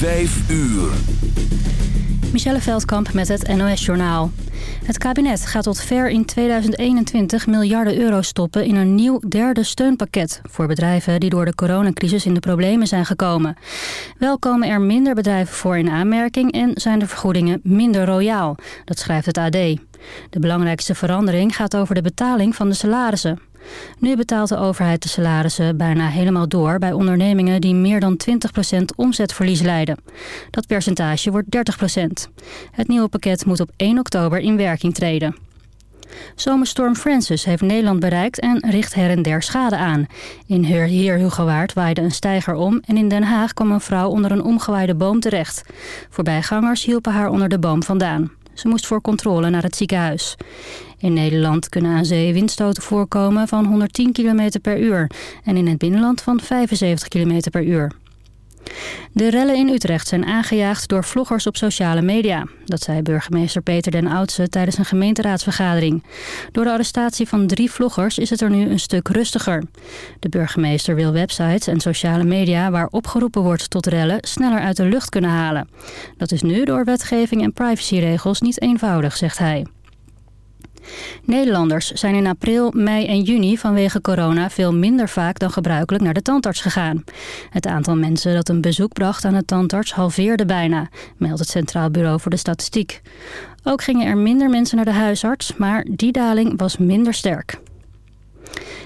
5 uur. Michelle Veldkamp met het NOS-journaal. Het kabinet gaat tot ver in 2021 miljarden euro stoppen in een nieuw derde steunpakket... voor bedrijven die door de coronacrisis in de problemen zijn gekomen. Wel komen er minder bedrijven voor in aanmerking en zijn de vergoedingen minder royaal. Dat schrijft het AD. De belangrijkste verandering gaat over de betaling van de salarissen. Nu betaalt de overheid de salarissen bijna helemaal door bij ondernemingen die meer dan 20% omzetverlies leiden. Dat percentage wordt 30%. Het nieuwe pakket moet op 1 oktober in werking treden. Zomerstorm Francis heeft Nederland bereikt en richt her en der schade aan. In Heer Hugowaard waaide een steiger om en in Den Haag kwam een vrouw onder een omgewaaide boom terecht. Voorbijgangers hielpen haar onder de boom vandaan. Ze moest voor controle naar het ziekenhuis. In Nederland kunnen aan zee windstoten voorkomen van 110 km per uur... en in het binnenland van 75 km per uur. De rellen in Utrecht zijn aangejaagd door vloggers op sociale media. Dat zei burgemeester Peter den Oudse tijdens een gemeenteraadsvergadering. Door de arrestatie van drie vloggers is het er nu een stuk rustiger. De burgemeester wil websites en sociale media waar opgeroepen wordt tot rellen sneller uit de lucht kunnen halen. Dat is nu door wetgeving en privacyregels niet eenvoudig, zegt hij. Nederlanders zijn in april, mei en juni vanwege corona veel minder vaak dan gebruikelijk naar de tandarts gegaan. Het aantal mensen dat een bezoek bracht aan de tandarts halveerde bijna, meldt het Centraal Bureau voor de Statistiek. Ook gingen er minder mensen naar de huisarts, maar die daling was minder sterk.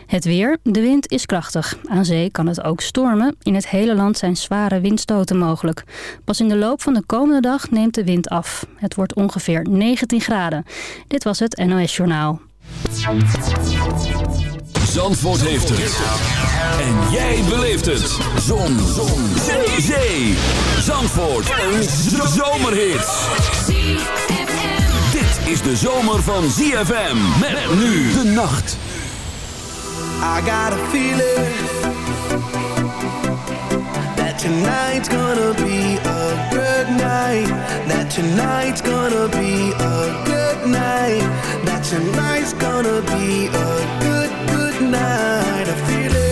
Het weer. De wind is krachtig. Aan zee kan het ook stormen. In het hele land zijn zware windstoten mogelijk. Pas in de loop van de komende dag neemt de wind af. Het wordt ongeveer 19 graden. Dit was het NOS Journaal. Zandvoort heeft het. En jij beleeft het. Zon. Zon. Zee. Zee. Zandvoort. Een zomerhit. Dit is de zomer van ZFM. Met nu de nacht. I got a feeling that tonight's gonna be a good night. That tonight's gonna be a good night. That tonight's gonna be a good, good night. I feel.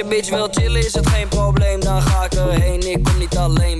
Je bitch wil chillen is het geen probleem, dan ga ik erheen. Ik kom niet alleen,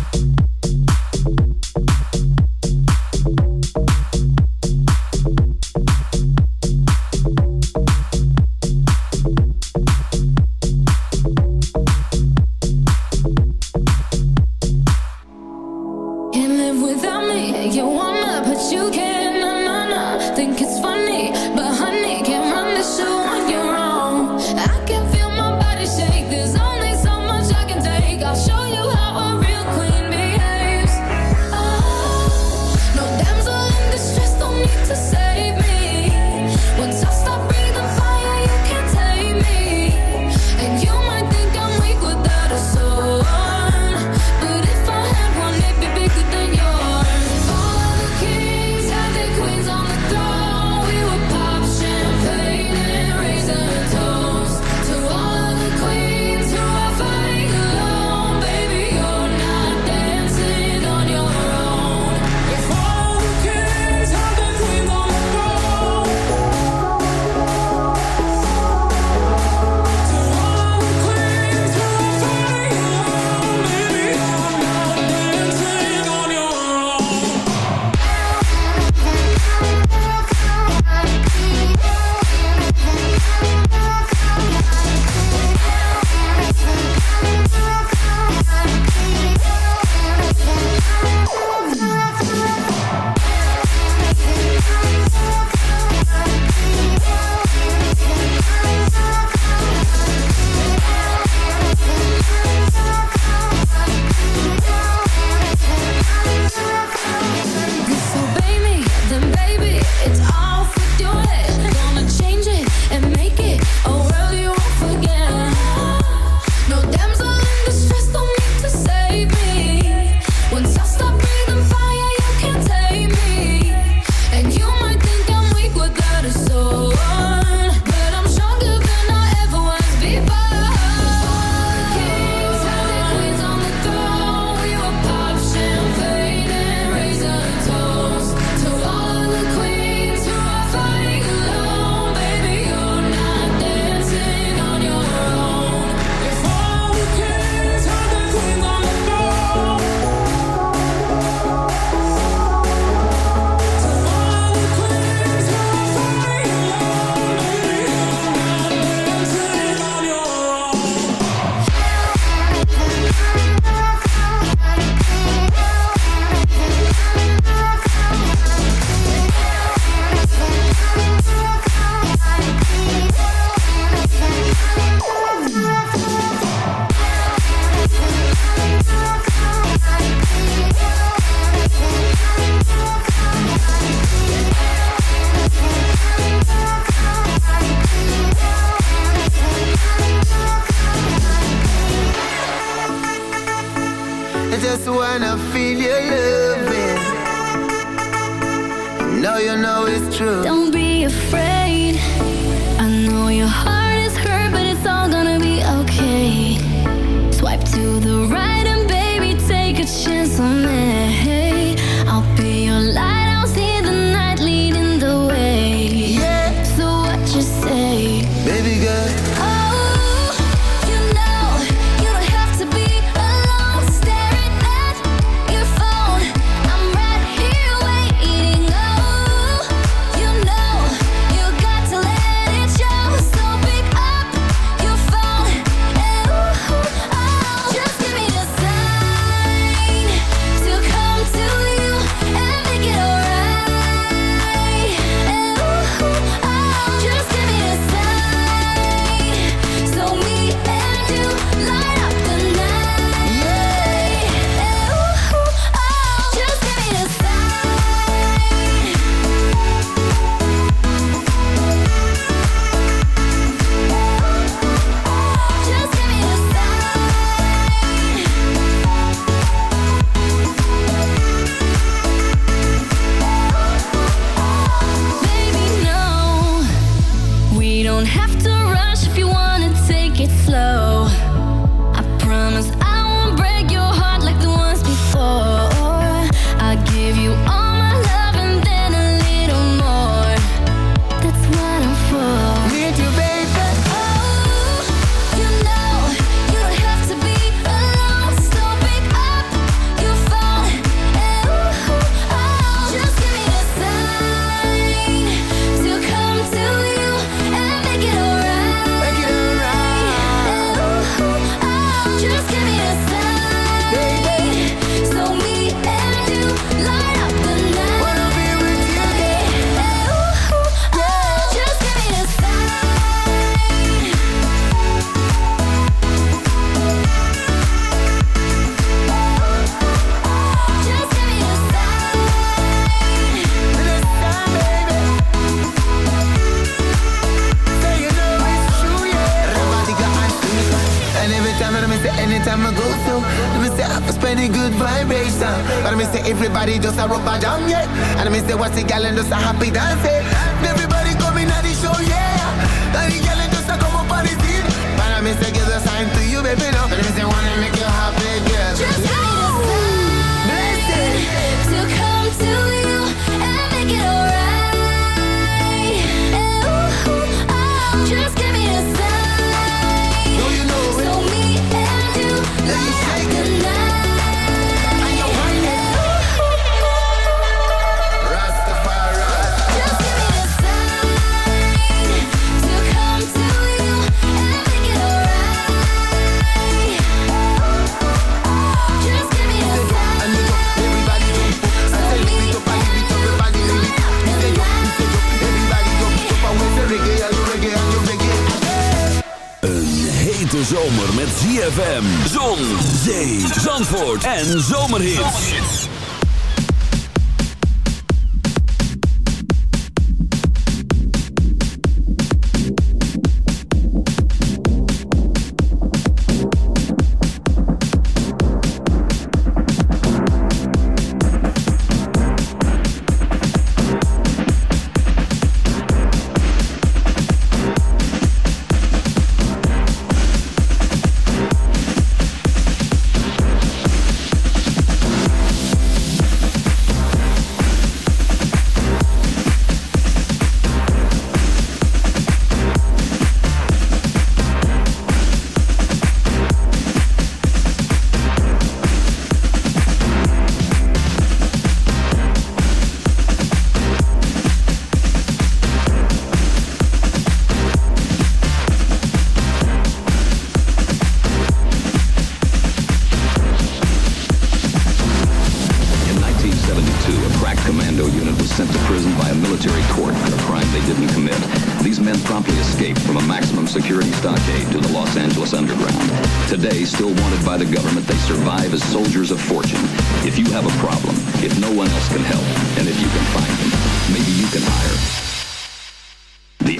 En zomerhits.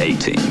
communicating.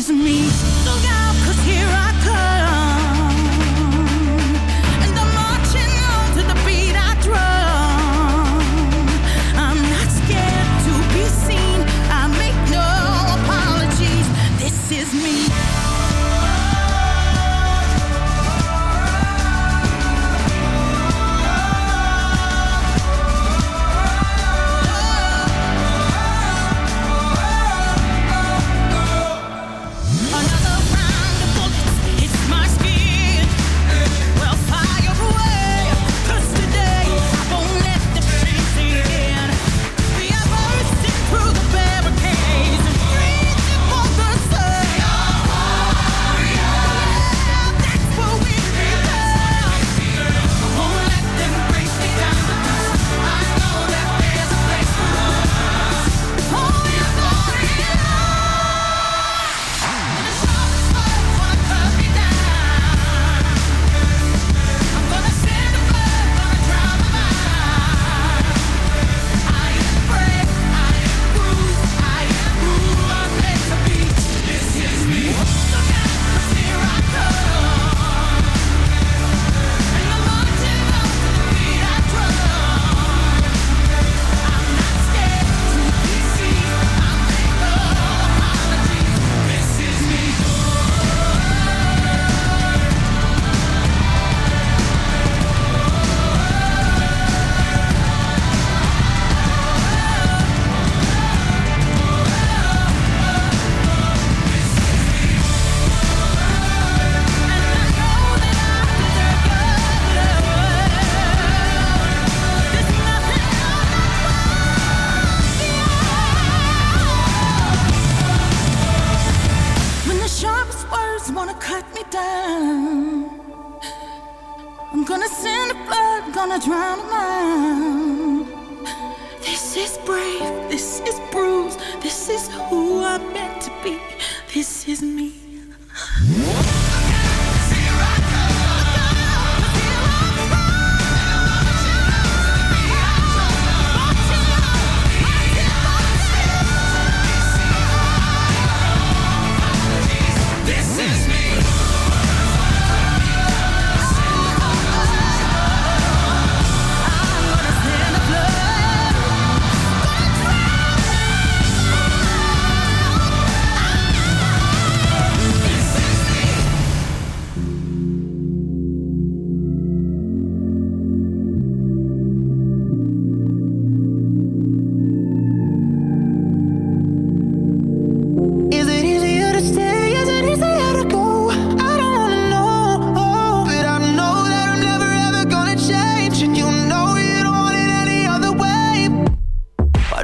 is me.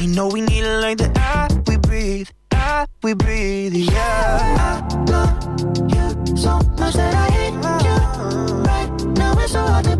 You know we need it like the air we breathe, air we breathe, yeah. I love you so much that I hate you. Right now it's so hard to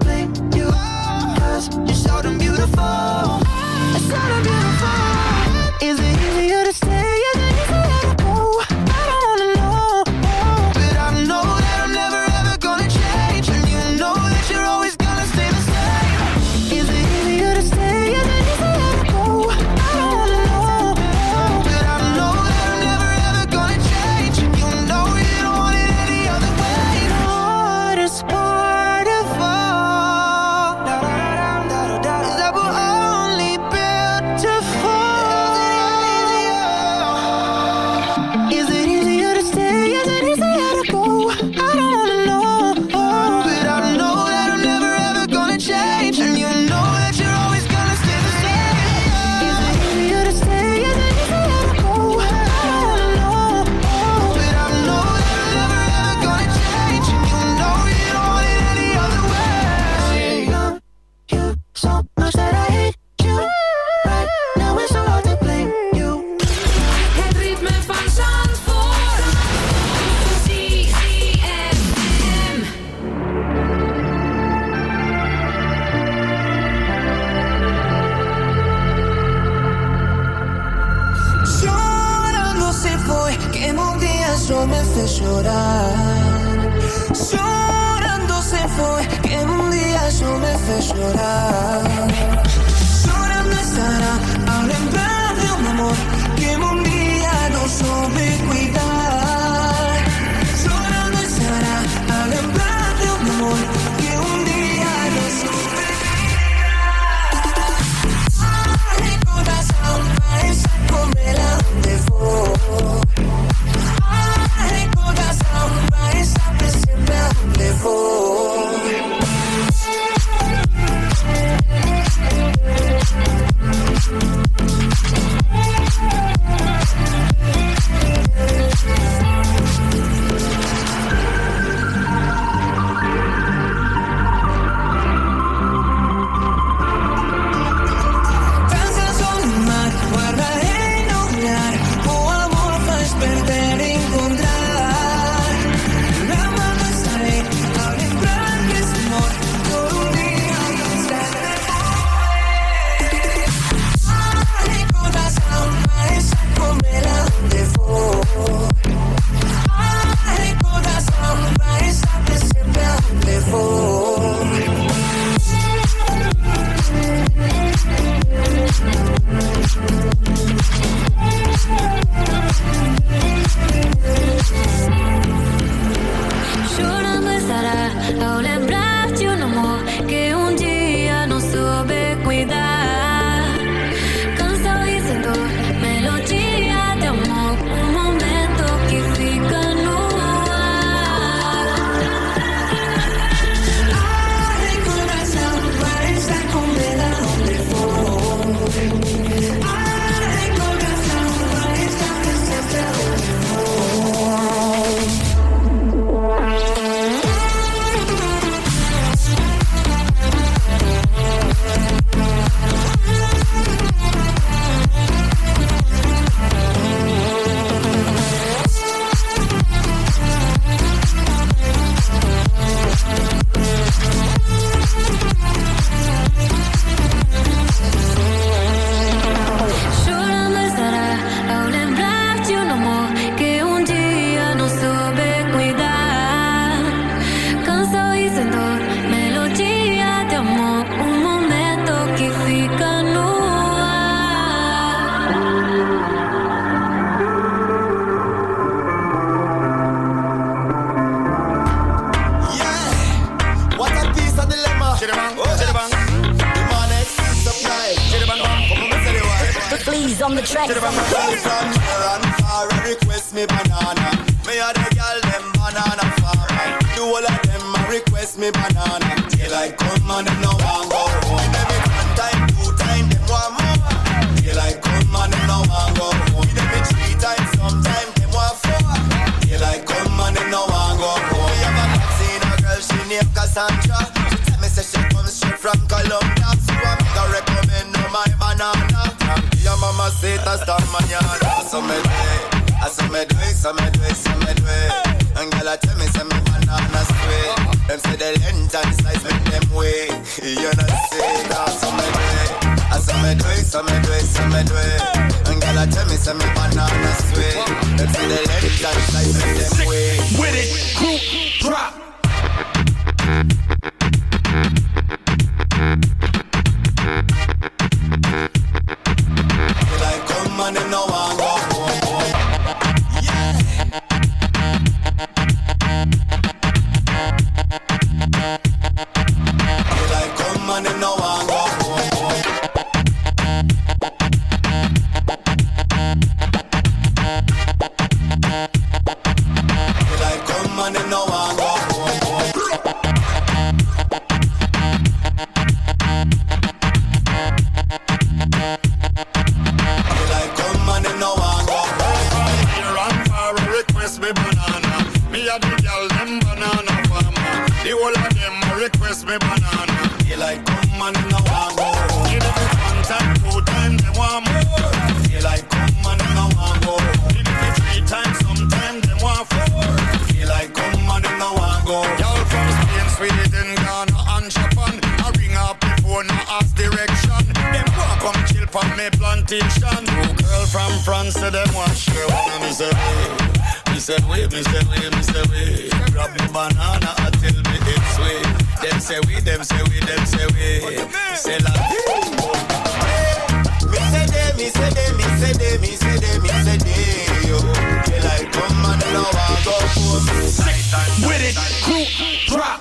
me banana. I come and them no want go home. Me one time, two time, them want more. I come and them no want go home. Them me three times, sometime them want four. I come and them no want go home. Me have a seen a girl she named Cassandra. She tell me say she comes straight from Colombia. So I make recommend her my banana. Your mama say that's the manana. So me do it. Saw me do it, so me do it, so me do it. And girl, I tell me, say me banana sweet. Them say the length and size make them way. You know say that, me do. I saw me do it, so me do it, me do tell me, banana sweet. Them say the length and size make them way. With it, group drop. From me plantation. Two girl from France, say them want share one. And me say, wait, me say, wait, me say, wait, me say, wait. Grab me banana until me it's sweet. Them say we, them say we, them say we. Say la Me say they, me say they, me say they, me say they, me say they, yo. Till I come and them no want go home. With it, group drop.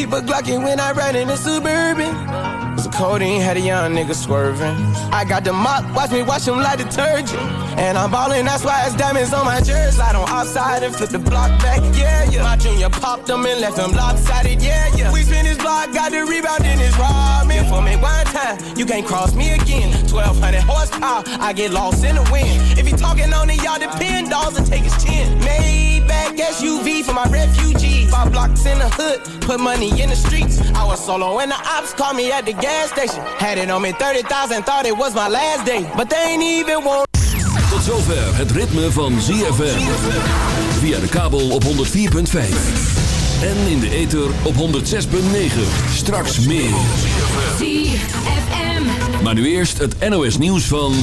Keep a Glockin' when I ride in a Suburban. It's a codeine, had a young nigga swerving. I got the mop, watch me wash him like detergent. And I'm ballin', that's why it's diamonds on my jersey. Slide on outside and flip the block back, yeah, yeah. My junior popped them and left them lopsided, yeah, yeah. We spin his block, got the rebound in his robbing. For me one time, you can't cross me again. 1200 horsepower, I get lost in the wind. If he talking on it, y'all depend, dolls and take his chin. Maybach SUV for my refugees. Five blocks in the hood, put money in the streets. I was solo when the ops called me at the gas station. Had it on me 30,000, thought it was my last day. But they ain't even want. Tot zover het ritme van ZFM. Via de kabel op 104.5. En in de ether op 106.9. Straks meer. ZFM. Maar nu eerst het NOS nieuws van...